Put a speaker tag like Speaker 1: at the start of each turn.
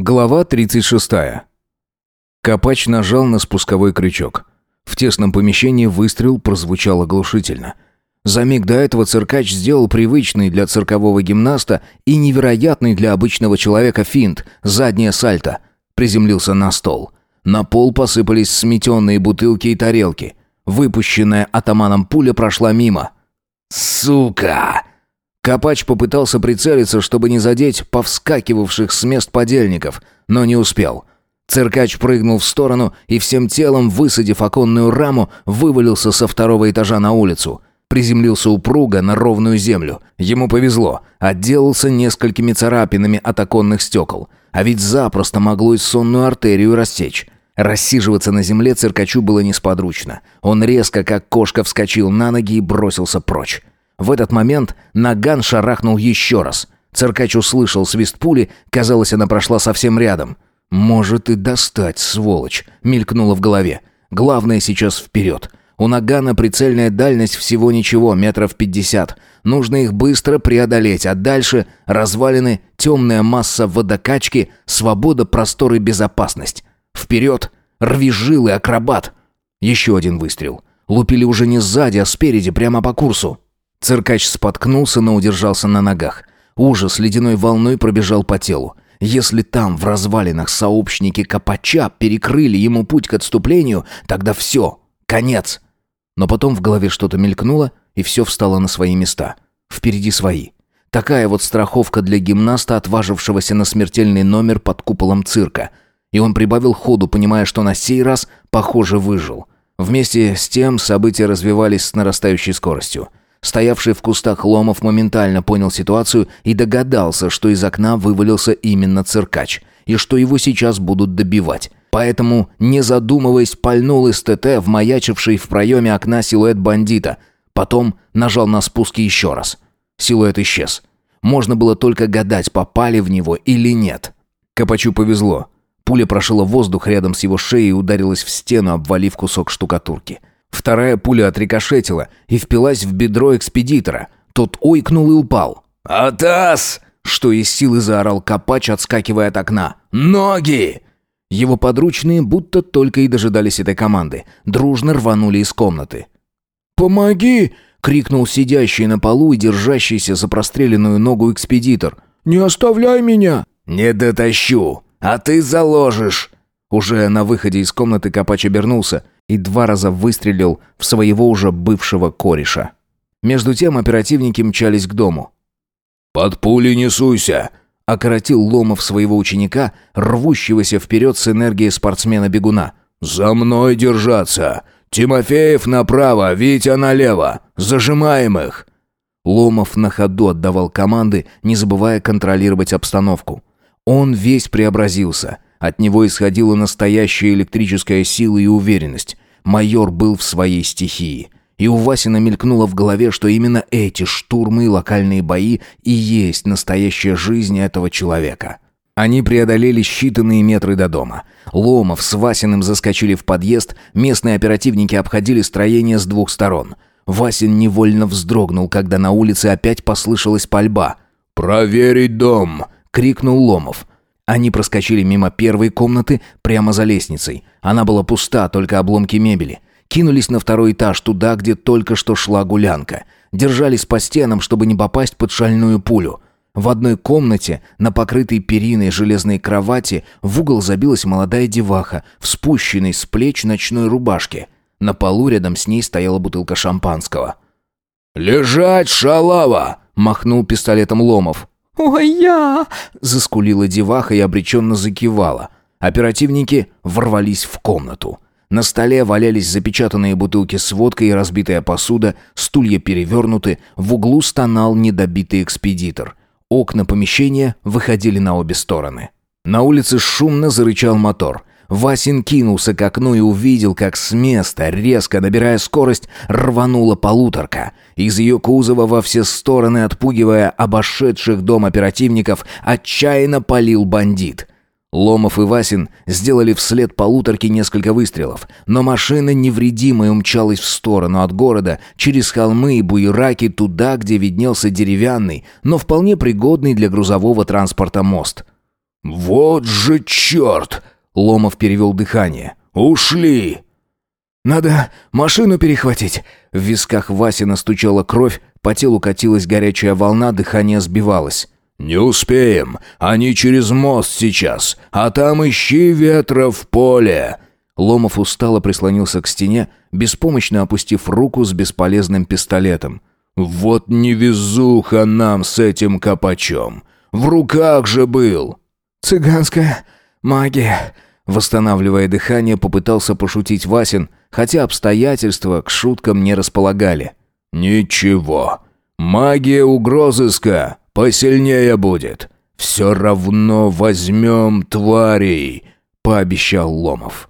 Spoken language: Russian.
Speaker 1: Глава 36. Копач нажал на спусковой крючок. В тесном помещении выстрел прозвучал оглушительно. За миг до этого циркач сделал привычный для циркового гимнаста и невероятный для обычного человека финт, заднее сальто. Приземлился на стол. На пол посыпались сметенные бутылки и тарелки. Выпущенная атаманом пуля прошла мимо. «Сука!» Копач попытался прицелиться, чтобы не задеть повскакивавших с мест подельников, но не успел. Циркач прыгнул в сторону и всем телом, высадив оконную раму, вывалился со второго этажа на улицу. Приземлился упруго на ровную землю. Ему повезло, отделался несколькими царапинами от оконных стекол. А ведь запросто могло и сонную артерию рассечь. Рассиживаться на земле циркачу было несподручно. Он резко, как кошка, вскочил на ноги и бросился прочь. В этот момент наган шарахнул еще раз. Циркач услышал свист пули, казалось, она прошла совсем рядом. «Может и достать, сволочь», — мелькнуло в голове. «Главное сейчас вперед». У нагана прицельная дальность всего ничего, метров пятьдесят. Нужно их быстро преодолеть, а дальше развалины, темная масса водокачки, свобода, простор и безопасность. Вперед! Рви жилы, акробат! Еще один выстрел. Лупили уже не сзади, а спереди, прямо по курсу. Циркач споткнулся, но удержался на ногах. Ужас ледяной волной пробежал по телу. Если там, в развалинах, сообщники Копача перекрыли ему путь к отступлению, тогда все, конец. Но потом в голове что-то мелькнуло, и все встало на свои места. Впереди свои. Такая вот страховка для гимнаста, отважившегося на смертельный номер под куполом цирка. И он прибавил ходу, понимая, что на сей раз, похоже, выжил. Вместе с тем события развивались с нарастающей скоростью. Стоявший в кустах Ломов моментально понял ситуацию и догадался, что из окна вывалился именно циркач, и что его сейчас будут добивать. Поэтому, не задумываясь, пальнул из ТТ в маячивший в проеме окна силуэт бандита. Потом нажал на спуск еще раз. Силуэт исчез. Можно было только гадать, попали в него или нет. Копачу повезло. Пуля прошила воздух рядом с его шеей и ударилась в стену, обвалив кусок штукатурки. Вторая пуля отрикошетила и впилась в бедро экспедитора. Тот ойкнул и упал. «Атас!» Что из силы заорал Копач, отскакивая от окна. «Ноги!» Его подручные будто только и дожидались этой команды. Дружно рванули из комнаты.
Speaker 2: «Помоги!»
Speaker 1: — крикнул сидящий на полу и держащийся за простреленную ногу экспедитор.
Speaker 2: «Не оставляй меня!»
Speaker 1: «Не дотащу! А ты заложишь!» Уже на выходе из комнаты Копач обернулся и два раза выстрелил в своего уже бывшего кореша. Между тем оперативники мчались к дому.
Speaker 2: «Под пули не суйся!»
Speaker 1: — окоротил Ломов своего ученика, рвущегося вперед с энергией спортсмена-бегуна.
Speaker 2: «За мной держаться! Тимофеев направо, Витя налево! Зажимаем их!»
Speaker 1: Ломов на ходу отдавал команды, не забывая контролировать обстановку. Он весь преобразился — от него исходила настоящая электрическая сила и уверенность. Майор был в своей стихии. И у Васина мелькнуло в голове, что именно эти штурмы и локальные бои и есть настоящая жизнь этого человека. Они преодолели считанные метры до дома. Ломов с Васиным заскочили в подъезд, местные оперативники обходили строение с двух сторон. Васин невольно вздрогнул, когда на улице опять послышалась пальба.
Speaker 2: «Проверить дом!»
Speaker 1: — крикнул Ломов. Они проскочили мимо первой комнаты прямо за лестницей. Она была пуста, только обломки мебели. Кинулись на второй этаж, туда, где только что шла гулянка. Держались по стенам, чтобы не попасть под шальную пулю. В одной комнате, на покрытой периной железной кровати, в угол забилась молодая деваха в спущенной с плеч ночной рубашке. На полу рядом с ней стояла бутылка шампанского.
Speaker 2: «Лежать, шалава!»
Speaker 1: — махнул пистолетом Ломов.
Speaker 3: «Ой, я!»
Speaker 1: — заскулила деваха и обреченно закивала. Оперативники ворвались в комнату. На столе валялись запечатанные бутылки с водкой и разбитая посуда, стулья перевернуты, в углу стонал недобитый экспедитор. Окна помещения выходили на обе стороны. На улице шумно зарычал мотор. Васин кинулся к окну и увидел, как с места, резко набирая скорость, рванула полуторка. Из ее кузова во все стороны, отпугивая обошедших дом оперативников, отчаянно палил бандит. Ломов и Васин сделали вслед полуторки несколько выстрелов, но машина невредимой умчалась в сторону от города, через холмы и буераки туда, где виднелся деревянный, но вполне пригодный для грузового транспорта мост.
Speaker 2: «Вот же черт!» — Ломов перевел дыхание. «Ушли!»
Speaker 1: «Надо машину перехватить!» В висках Васи настучала кровь, по телу катилась горячая волна, дыхание сбивалось.
Speaker 2: «Не успеем. Они через мост сейчас. А там ищи ветра в поле!»
Speaker 1: Ломов устало прислонился к стене, беспомощно опустив руку с бесполезным пистолетом.
Speaker 2: «Вот невезуха нам с этим копачом! В руках же был!»
Speaker 1: «Цыганская магия!» Восстанавливая дыхание, попытался пошутить Васин, хотя обстоятельства к шуткам не располагали.
Speaker 2: «Ничего. Магия угрозыска посильнее будет. Все равно возьмем тварей», — пообещал Ломов.